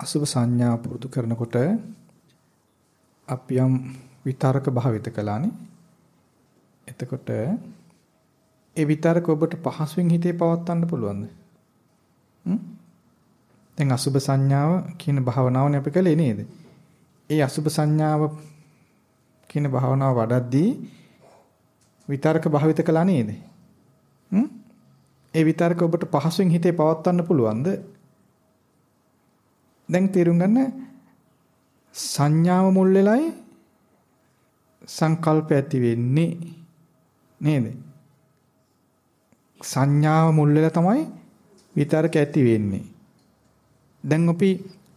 අසුභ සංඥා පුරුදු කරනකොට අපි යම් විතරක භාවිත කළානේ. එතකොට ඒ විතරක ඔබට පහසුවෙන් හිතේ පවත්වන්න පුළුවන්ද? හ්ම්? දැන් අසුභ සංඥාව කියන භාවනාවනේ අපි කළේ නේද? ඒ අසුභ සංඥාව කියන භාවනාව වඩද්දී විතරක භාවිත කළා නේද? හ්ම්? ඒ විතරක ඔබට පහසුවෙන් හිතේ පවත්වන්න පුළුවන්ද? දැන් තේරුම් ගන්න සංඥාව මුල් වෙලයි සංකල්ප ඇති වෙන්නේ නේද? සංඥාව මුල් වෙලා තමයි විතරක ඇති වෙන්නේ. දැන් අපි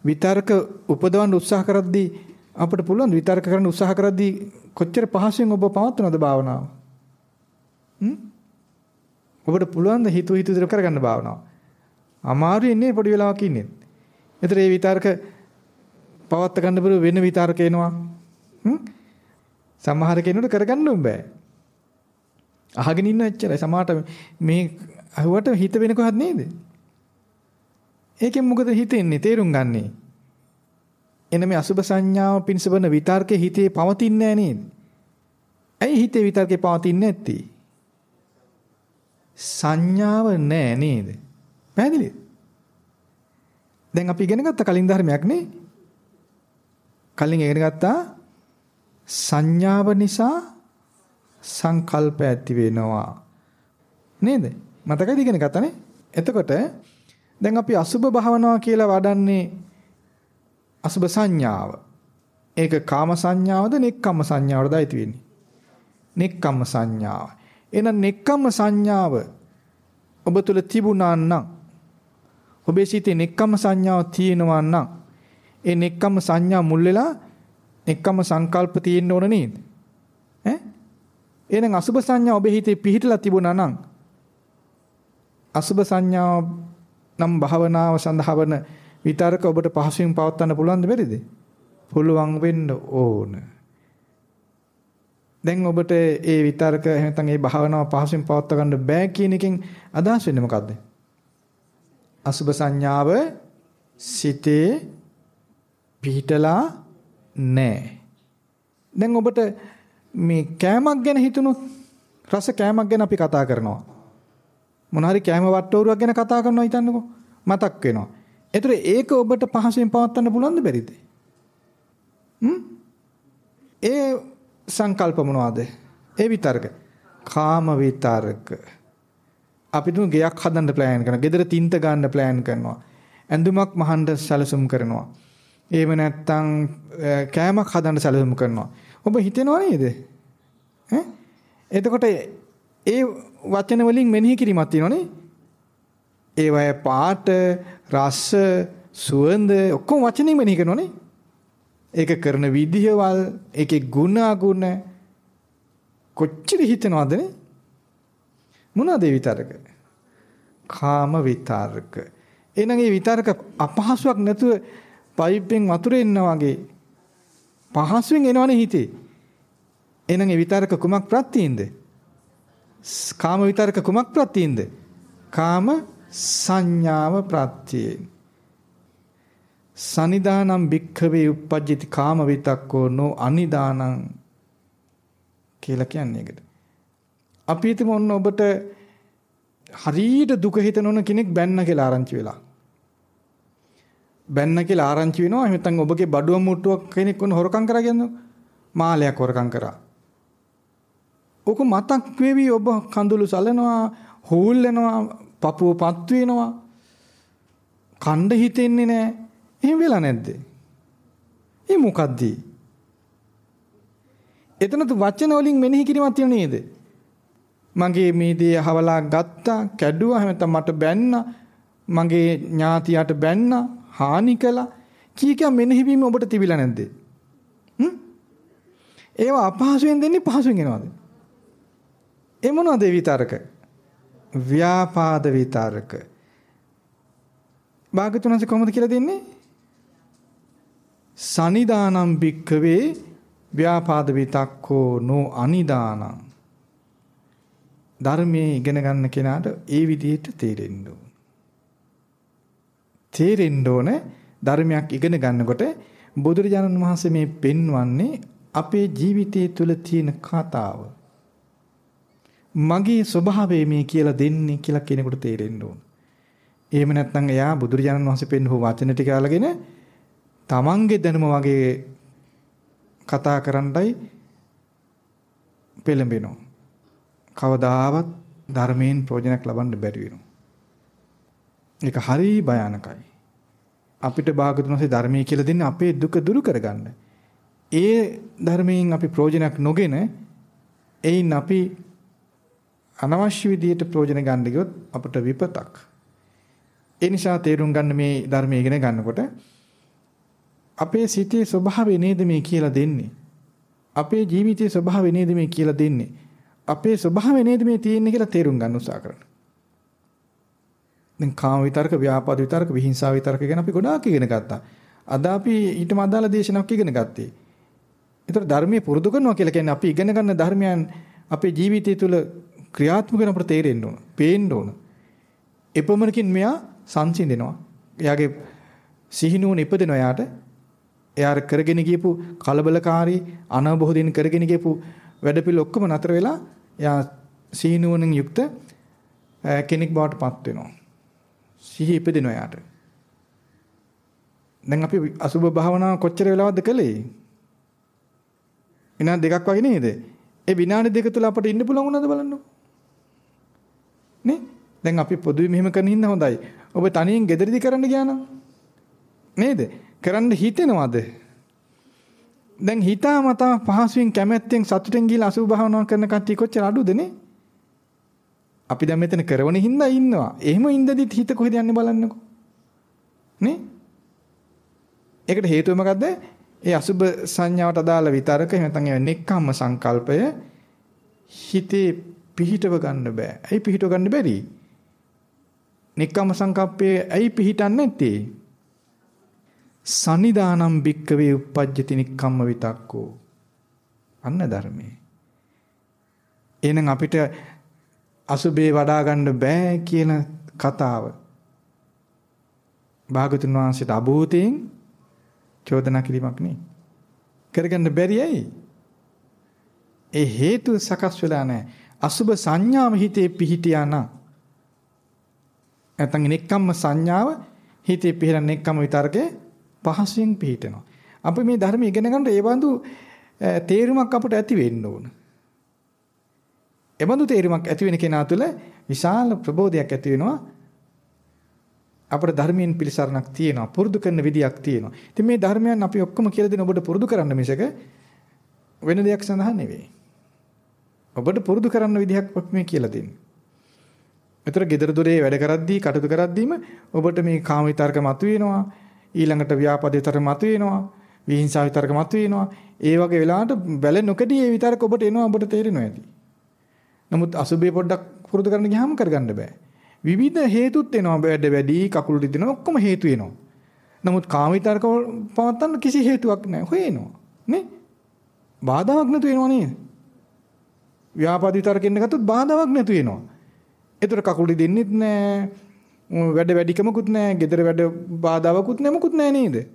විතරක උපදවන්න උත්සාහ කරද්දී අපිට පුළුවන් විතරක කරන්න උත්සාහ කරද්දී කොච්චර පහසුවෙන් ඔබ පවත්වනවද භාවනාව? හ්ම්? ඔබට පුළුවන් ද හිතුව හිතුව විතර කරගන්න භාවනාව. අමාරු ඉන්නේ පොඩි වෙලාවක් ඉන්නේ. ඒතර මේ විතරක පවත් ගන්න බර වෙන විතරක එනවා. හ්ම්? සමහර කෙනෙකුට කරගන්න බෑ. අහගෙන ඉන්න එච්චරයි. සමහරට මේ අහුවට හිත වෙන කොහත් නේද? ඒකෙන් මොකද හිතෙන්නේ? තේරුම් ගන්නේ. එන මේ අසුබ සංඥාව පිණිස බන විතර්කේ හිතේ පවතින්නේ නේද? ඇයි හිතේ විතර්කේ පවතින්නේ නැත්තේ? සංඥාව නෑ නේද? පැහැදිලිද? දැන් අපි ඉගෙන ගත්ත කලින් ධර්මයක් නේ. කලින් ඉගෙන ගත්තා සංඥාව නිසා සංකල්ප ඇති වෙනවා. නේද? මතකද ඉගෙන ගත්තනේ? එතකොට දැන් අපි අසුබ භාවනාව කියලා වඩන්නේ අසුබ සංඥාව. ඒක කාම සංඥාවද නෙක්කම්ම සංඥාවද අයිති වෙන්නේ? නෙක්කම්ම සංඥාව. එහෙනම් නෙක්කම්ම සංඥාව ඔබ තුල තිබුණා නම් ඔබේ සිතේ නෙක්කම්ම සංඥාව තියෙනවා නම් ඒ නෙක්කම්ම සංඥා මුල් වෙලා නෙක්කම්ම සංකල්ප තියෙන්න ඕන නේද? ඈ? එහෙනම් අසුබ සංඥා ඔබේ හිතේ පිහිටලා තිබුණා නම් අසුබ සංඥාව නම් භාවනාව සඳහා වන විතරක ඔබට පහසුවෙන් පවත්වන්න පුළුවන්ද බැරිද? පුළුවන් වෙන්න ඕන. දැන් ඔබට ඒ විතරක නැත්නම් ඒ භාවනාව පහසුවෙන් පවත්වා ගන්න බෑ කියන එකෙන් අදහස් වෙන්නේ මොකද්ද? අසුබ සංඥාව සිතේ පිහිටලා නැහැ. දැන් ඔබට මේ කෑමක් ගැන හිතුනොත් රස කෑමක් ගැන අපි කතා කරනවා. මොන හරි කෑම වට්ටෝරුවක් ගැන කතා කරනවා හිතන්නකෝ. මතක් වෙනවා. ඒතර ඒක ඔබට පහසෙන් පවත්වන්න පුළුවන්ද බැරිද? හ්ම්? ඒ සංකල්ප මොනවද? ඒ විතරක. කාම විතරක. අපිට ගෙයක් හදන්න ප්ලෑන් කරනවා. ගෙදර තින්ත ගන්න ප්ලෑන් කරනවා. ඇඳුමක් මහන්න සැලසුම් කරනවා. එහෙම නැත්නම් කෑමක් හදන්න සැලසුම් කරනවා. ඔබ හිතෙනව නේද? ඈ? එතකොට ඒ වචන වලින් මෙනෙහි කිරීමක් තියෙනවනේ. ඒවයේ පාට, රස, සුවඳ ඔක්කොම වචනින් මෙනෙහි කරනවනේ. ඒක කරන විදිහවල්, ඒකේ ගුණ අගුණ කොච්චර හිතනවද නේ? මොනවාද ඒ විතරක? කාම විතරක. එහෙනම් ඒ විතරක අපහසුයක් නැතුව පයිප්පෙන් වතුර එනවා වගේ පහසුවෙන් එනවනේ හිතේ. එහෙනම් ඒ විතරක කුමක් ප්‍රත්‍යින්ද? කාම විතරක කුමක් ප්‍රත්‍යින්ද? කාම සංඥාව ප්‍රත්‍යෙන්. සනිදානම් භික්ඛවේ uppajjati කාම විතක්කෝ නෝ අනිදානං කියලා කියන්නේ ඒකට. අපි හිතමු ඔන්න ඔබට හරියට දුක හිතනොන කෙනෙක් බැන්න කියලා ආරංචි වෙලා. බැන්න කියලා ආරංචි වෙනවා. එහෙම නැත්නම් ඔබගේ බඩුව මුට්ටුවක් කෙනෙක් වුණ හොරකම් කරා කියන්නේ මාලයක් හොරකම් කරා. ඔක මතක් වෙවි ඔබ කඳුළු සලනවා, හූල් වෙනවා, පපුව පත් වෙනවා. කණ්ඩ හිතෙන්නේ නැහැ. එහෙම වෙලා නැද්ද? ඒ මොකද්ද? එතනත් වචන වලින් මෙනෙහි කිරීමක් තියෙන නේද? මගේ මේ දේ අහවලා ගත්තා, කැඩුවා, එහෙම නැත්නම් මට බැන්නා, මගේ ඥාතියට බැන්නා, හානි කළා. කී කිය මෙනෙහි වීම ඔබට තිබිලා නැද්ද? හ්ම්? ඒවා අපහසුයෙන් දෙන්නේ පහසුවෙන් එනවාද? ඒ මොනවද විතරක? ව්‍යාපාද විතරක. භාගතුනස කොහොමද කියලා දෙන්නේ? සනිදානම් භික්කවේ ව්‍යාපාද විතක්කෝ නෝ අනිදානං ධර්මයේ ඉගෙන ගන්න කෙනාට ඒ විදිහට තේරෙන්න ඕන. තේරෙන්න ඕන ධර්මයක් ඉගෙන ගන්නකොට බුදුරජාණන් වහන්සේ මේ පෙන්වන්නේ අපේ ජීවිතය තුළ තියෙන කතාව. මගේ ස්වභාවය මේ කියලා දෙන්නේ කියලා කෙනෙකුට තේරෙන්න ඕන. එහෙම නැත්නම් එයා බුදුරජාණන් වහන්සේ පෙන්වපු වචන ටික අරගෙන තමන්ගේ දැනුම වගේ කතා කරන්නයි පෙළඹෙනවා. කවදාවත් ධර්මයෙන් ප්‍රයෝජනයක් ලබන්න බැරි වෙනවා. ඒක හරි භයානකයි. අපිට භාගතුන් වහන්සේ ධර්මයේ කියලා දෙන්නේ අපේ දුක දුරු කරගන්න. ඒ ධර්මයෙන් අපි ප්‍රයෝජනයක් නොගෙන එයින් අපි අනවශ්‍ය විදියට ප්‍රයෝජන ගන්න ගියොත් අපට විපතක්. ඒ නිසා තේරුම් ගන්න මේ ධර්මය ඉගෙන ගන්නකොට අපේ සිතේ ස්වභාවය නේද මේ කියලා දෙන්නේ. අපේ ජීවිතයේ ස්වභාවය නේද මේ කියලා දෙන්නේ. අපේ ස්වභාවය නේද මේ තියෙන්නේ කියලා තේරුම් ගන්න උත්සාහ කරන්න. දැන් කාම විතරක, ව්‍යාපාද විතරක, විහිංසාව විතරක ගැන අපි ගොඩාක් ඉගෙන ගත්තා. අද අපි ඊටම අදාළ දේශනාවක් ඉගෙන ගත්තේ. ඒතර ධර්මයේ පුරුදු කරනවා කියලා කියන්නේ අපි ඉගෙන ගන්න ධර්මයන් අපේ ජීවිතය තුළ ක්‍රියාත්මක වෙන අපට තේරෙන්න ඕන, පේන්න ඕන. එපමණකින් මෙයා සංසිඳෙනවා. එයාගේ සිහිනුවන ඉපදෙනවා එයාට. එයා කරගෙන ගියපු කලබලකාරී අනවබෝධ දින කරගෙන ගියපු වැඩපිළ ඔක්කොම නතර වෙලා එයා සිහිනුවණින් යුක්ත කෙනෙක් බවට පත් වෙනවා. සිහි ඉපදිනවා එයාට. දැන් අපි අසුබ භාවනාව කොච්චර වෙලාවක්ද කළේ? විනාඩි දෙකක් වගේ නේද? ඒ විනාඩි දෙක තුල අපට ඉන්න පුළුවන් වුණාද බලන්නකො. නේ? දැන් අපි පොදුවේ මෙහෙම කරන හින්දා හොඳයි. ඔබ තනියෙන් gederidi කරන්න ගියා නම් නේද? කරන්න හිතෙනවද? දැන් හිතාමතා පහසුවෙන් කැමැත්තෙන් සතුටෙන් ගිහලා අසුභ භාවනාව කරන කට්ටිය කොච්චර අඩුද නේ? අපි දැන් මෙතන කරවන හින්දා ඉන්නවා. එහෙම ඉඳදිත් හිත කොහෙද යන්නේ බලන්නකෝ. නේ? ඒකට හේතුව මොකද්ද? ඒ අසුභ සංඥාවට අදාළ විතරක එහෙම නැත්නම් ඒ නෙක්ඛම්ම සංකල්පය හිතේ පිහිටව ගන්න බෑ. ඇයි පිහිටව ගන්න බැරි? නෙක්ඛම්ම සංකප්පේ ඇයි පිහිටන්නේ නැත්තේ? සනිදානම් භික්කවේ uppajjati නික්කම්ම විතක්කෝ. අන්න ධර්මයේ. එහෙනම් අපිට අසුබේ වඩා ගන්න බෑ කියන කතාව. භාගතුන් වහන්සේට අභූතයෙන් චෝදනා කිරීමක් නේ. කරගන්න බැරි ඇයි? ඒ හේතු සකස් වෙලා නැහැ. අසුබ සංඥාව හිතේ පිහිටියා නම්. නැත්නම් නෙක්කම්ම සංඥාව හිතේ පිහිරන නෙක්කම්ම විතරකේ පහසුවෙන් පිහිටනවා. අපි මේ ධර්ම ඉගෙන ගන්නට ඒ බඳු තේරුමක් අපට ඇති වෙන්න ඕන. ඒ බඳු තේරුමක් ඇති වෙන කෙනා තුළ විශාල ප්‍රබෝධයක් ඇති වෙනවා. අපට ධර්මයෙන් පිළිසරණක් තියෙනවා. පුරුදු කරන විදියක් තියෙනවා. ඉතින් මේ ධර්මයන් අපි ඔක්කොම කියලා දෙන ඔබට පුරුදු කරන්න මිසක වෙන දෙයක් සඳහා නෙවෙයි. ඔබට පුරුදු කරන්න විදිහක් මේ කියලා දෙන්නේ. ඒතර gedara dore වැඩ කරද්දී කටයුතු කරද්දීම ඔබට මේ කාම විතර්ක මතුවෙනවා. ඊළඟට ව්‍යාපාදේතර මතුවෙනවා විහිංසාව විතරක මතුවෙනවා ඒ වගේ වෙලාවට බැල නොකඩී ඒ විතරක ඔබට එනවා ඔබට තේරෙනවා ඇති. නමුත් අසුබේ පොඩ්ඩක් පුරුදු කරන්න ගියාම කරගන්න බෑ. විවිධ හේතුත් එනවා බඩ වැඩි කකුල් රිදෙනවා ඔක්කොම හේතු එනවා. නමුත් කාම විතරක පවත්තන්න කිසි හේතුවක් නැහැ හොයනවා. නේ? බාධාවක් නැතු වෙනවා නේද? ව්‍යාපාද විතරක ඉන්න ගත්තොත් බාධාවක් නැතු වෙනවා. ඒතර කකුල් රිදෙන්නෙත් නැහැ වැඩ වැඩිකමකුත් නැහැ, gedara වැඩ බාධාවකුත් නැහැ, මොකුත් නැහැ නේද?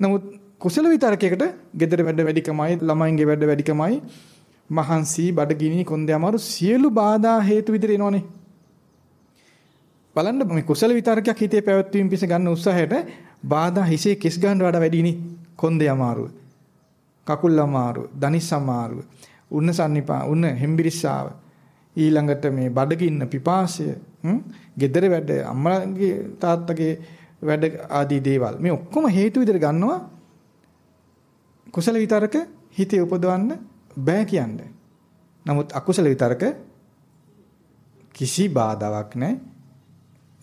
නමුත් කුසල විතරකයකට gedara වැඩ වැඩිකමයි, ළමයින්ගේ වැඩ වැඩිකමයි, මහන්සි, බඩගිනි, කොන්දේ අමාරු සියලු බාධා හේතු විදිහට එනවනේ. බලන්න මේ කුසල විතරකයක් හිතේ පැවැත්වීම පිස ගන්න උත්සාහයට බාධා හිසේ කෙස් ගන්න වඩා වැඩිනේ. කොන්දේ අමාරුව. කකුල් අමාරුව, දනිස් අමාරුව, උන්න සන්නිපා, උන්න හෙම්බිරිස්සාව. ඊළඟට මේ බඩගින්න පිපාසය ගෙදර වැඩ අම්මලාගේ තාත්තගේ වැඩ ආදී දේවල් මේ ඔක්කොම හේතු විදිහට ගන්නවා කුසල විතරක හිතේ උපදවන්න බෑ කියන්නේ. නමුත් අකුසල විතරක කිසි බාධාවක් නැහැ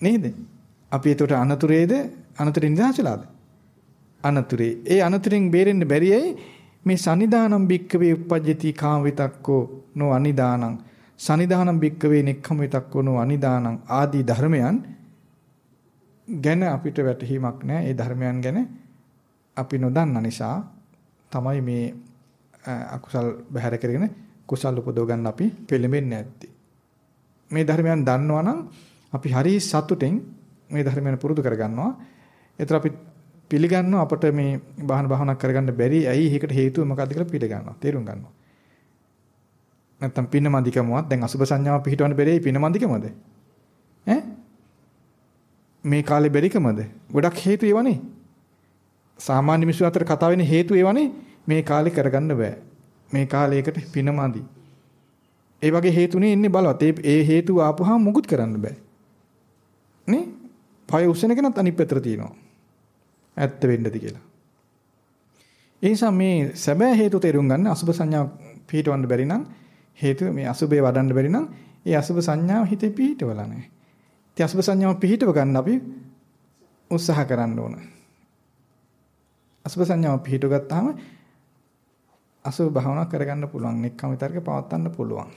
නේද? අපි ඒකට අනතුරේද අනතුරින් නිදහස් වෙලාද? අනතුරේ. ඒ අනතුරින් බේරෙන්න බැරියයි මේ සනිදානම් බික්කවේ උපජ්ජති කාම විතක්කෝ නො අනිදානං සනිදානම් භික්කවේ නෙක්ඛම විතක්කෝනෝ අනිදානං ආදී ධර්මයන් ගැන අපිට වැටහීමක් නැහැ. ඒ ධර්මයන් ගැන අපි නොදන්න නිසා තමයි මේ අකුසල් බැහැර කරගෙන කුසල් උපදව ගන්න අපි පෙළඹෙන්නේ නැත්තේ. මේ ධර්මයන් දන්නවා නම් අපි හරි සතුටෙන් මේ ධර්මයන් පුරුදු කරගන්නවා. ඒතර අපි පිළිගන්නවා අපට මේ බාහන භාවනා කරගන්න බැරි ඇයි ඒකට හේතුව මොකක්ද කියලා පිළිගන්නවා තේරුම් ගන්නවා නැත්තම් පින්නමන්දිකමවත්? දැන් අසුබ සංඥාව පිහිටවන්න බැරි පින්නමන්දිකමද? ඈ? මේ කාලේ බැරිකමද? ගොඩක් හේතු ඒවනේ. සාමාන්‍ය මිනිස්සු අතර කතා වෙන හේතු ඒවනේ. මේ කාලේ කරගන්න බෑ. මේ කාලයකට පිනමදි ඒ වගේ හේතුනේ ඉන්නේ බලවත්. ඒ හේතුව ආපුහම මුකුත් කරන්න බෑ. නේ? පය උස්සන කෙනත් අනිත් පැත්තට තියෙනවා. ඇත්ත වෙන්නද කියලා. ඒ නිසා මේ සැබෑ හේතු තේරුම් ගන්න අසුබ සංඥා පිහිටවන්න බැරි නම් හේතුව මේ අසුබේ වඩන්න බැරි නම් ඒ අසුබ සංඥාව හිතේ පිහිටවලා නැහැ. ඉතින් අසුබ සංඥාව පිහිටව ගන්න අපි උත්සාහ කරන්න ඕන. අසුබ සංඥාව පිහිටව ගත්තාම අසුබ භාවනා කරගන්න පුළුවන්. නික්කම විතරක පවත්වන්න පුළුවන්.